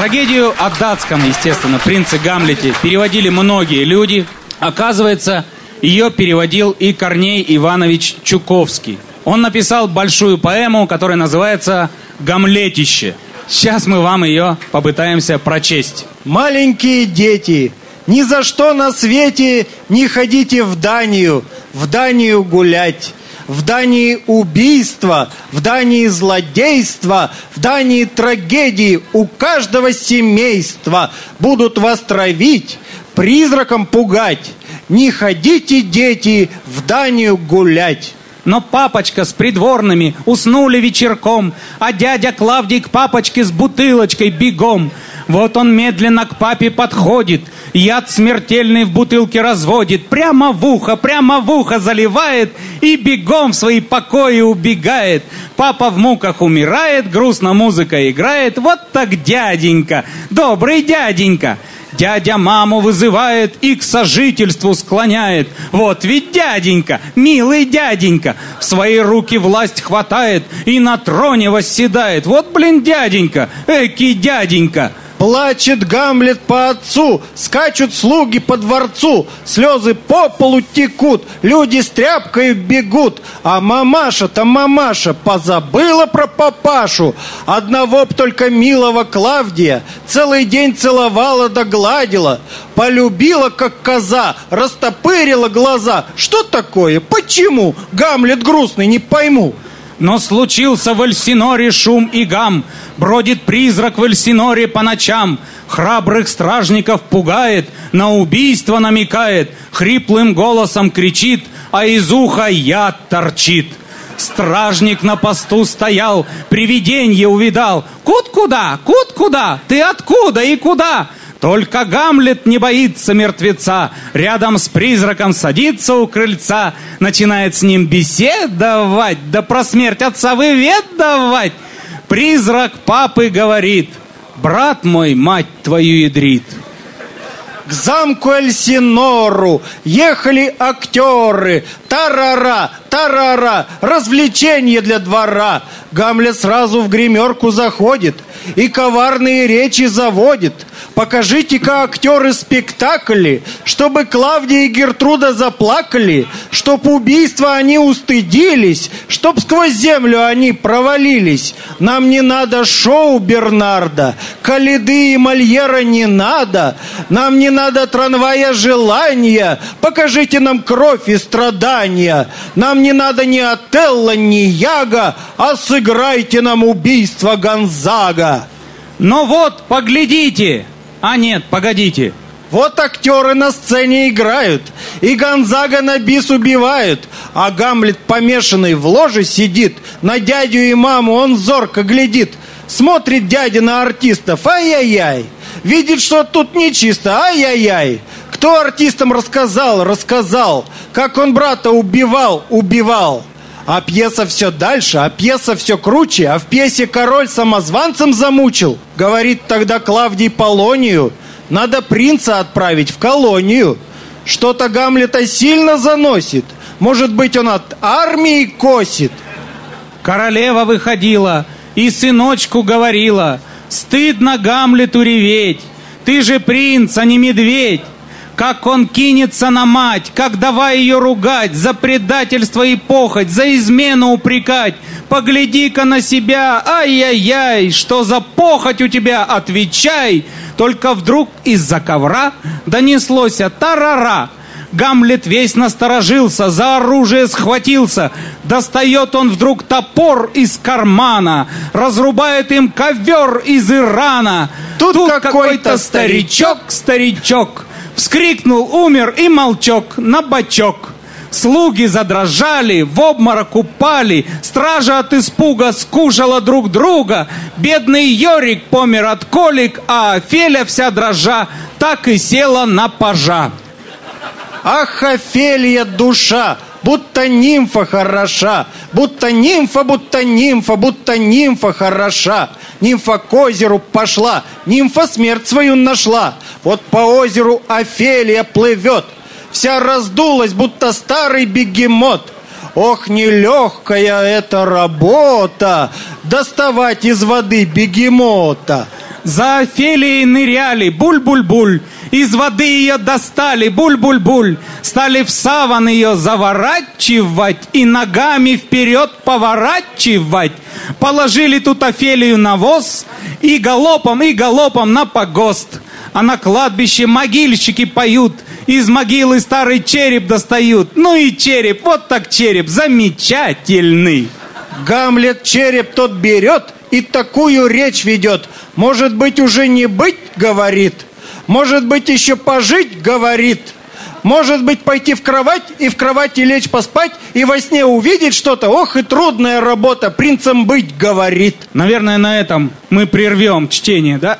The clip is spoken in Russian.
Трагедию о датском, естественно, принце Гамлете переводили многие люди. Оказывается, ее переводил и Корней Иванович Чуковский. Он написал большую поэму, которая называется «Гамлетище». Сейчас мы вам ее попытаемся прочесть. Маленькие дети, ни за что на свете не ходите в Данию, в Данию гулять. В Дании убийства, в Дании злодейства, в Дании трагедии у каждого семейства будут вас травить, призраком пугать. Не ходите, дети, в Данию гулять. Но папочка с придворными уснули вечерком, а дядя Клавдий к папочке с бутылочкой бегом. Вот он медленно к папе подходит, яд смертельный в бутылке разводит, прямо в ухо, прямо в ухо заливает и бегом в свои покои убегает. Папа в муках умирает, грустно музыка играет, вот так дяденька, добрый дяденька. Дядя маму вызывает и к сожительству склоняет. Вот ведь дяденька, милый дяденька, в свои руки власть хватает и на троне восседает. Вот, блин, дяденька, эки дяденька. Плачет Гамлет по отцу, скачут слуги по дворцу, слезы по полу текут, люди с тряпкой бегут, а мамаша-то мамаша позабыла про папашу. Одного б только милого Клавдия целый день целовала да гладила, полюбила как коза, растопырила глаза. Что такое? Почему? Гамлет грустный, не пойму. Но случился в Эльсиноре шум и гам, Бродит призрак в Эльсиноре по ночам, Храбрых стражников пугает, на убийство намекает, Хриплым голосом кричит, а из уха яд торчит. Стражник на посту стоял, привиденье увидал. Кут куда? Кут куда? Ты откуда и куда? Только Гамлет не боится мертвеца, рядом с призраком садится у крыльца, начинает с ним беседовать, да про смерть отца выведовать. Призрак папы говорит, брат мой, мать твою ядрит. К замку Эльсинору ехали актеры. Тарара, тарара, развлечение для двора. Гамлет сразу в гримерку заходит и коварные речи заводит. Покажите-ка актеры спектакли, чтобы Клавдия и Гертруда заплакали, чтоб убийства они устыдились, чтоб сквозь землю они провалились. Нам не надо шоу Бернарда, Калиды и Мольера не надо, нам не надо трамвая желания, покажите нам кровь и страдания. Нам не надо ни Отелло, ни Яга, а сыграйте нам убийство Гонзага. Но вот, поглядите, а нет, погодите. Вот актеры на сцене играют, и Гонзага на бис убивают, а Гамлет помешанный в ложе сидит, на дядю и маму он зорко глядит, смотрит дядя на артистов, ай-яй-яй, видит, что тут нечисто, ай-яй-яй. Кто артистам рассказал, рассказал, как он брата убивал, убивал. А пьеса все дальше, а пьеса все круче, а в пьесе король самозванцем замучил. Говорит тогда Клавдий Полонию, надо принца отправить в колонию. Что-то Гамлета сильно заносит. Может быть, он от армии косит. Королева выходила и сыночку говорила, стыдно Гамлету реветь, ты же принц, а не медведь. Как он кинется на мать, как давай ее ругать, за предательство и похоть, за измену упрекать. Погляди-ка на себя, ай-яй-яй, что за похоть у тебя, отвечай. Только вдруг из-за ковра донеслось тарара. Гамлет весь насторожился, за оружие схватился. Достает он вдруг топор из кармана, разрубает им ковер из Ирана. Тут, Тут какой-то старичок, старичок, Вскрикнул, умер и молчок на бочок. Слуги задрожали, в обморок упали, стража от испуга скушала друг друга. Бедный Йорик помер от колик, а Офеля вся дрожа так и села на пажа. Ах, Офелия душа, будто нимфа хороша, будто нимфа, будто нимфа, будто нимфа хороша. Нимфа к озеру пошла, нимфа смерть свою нашла. Вот по озеру Офелия плывет, вся раздулась, будто старый бегемот. Ох, нелегкая эта работа, доставать из воды бегемота. За Офелией ныряли, буль-буль-буль. Из воды ее достали, буль-буль-буль. Стали в саван ее заворачивать и ногами вперед поворачивать. Положили тут Офелию на воз и галопом, и галопом на погост. А на кладбище могильщики поют, из могилы старый череп достают. Ну и череп, вот так череп, замечательный. Гамлет череп тот берет и такую речь ведет. Может быть, уже не быть, говорит. Может быть, еще пожить, говорит. Может быть, пойти в кровать и в кровати лечь поспать и во сне увидеть что-то. Ох и трудная работа, принцем быть, говорит. Наверное, на этом мы прервем чтение, да?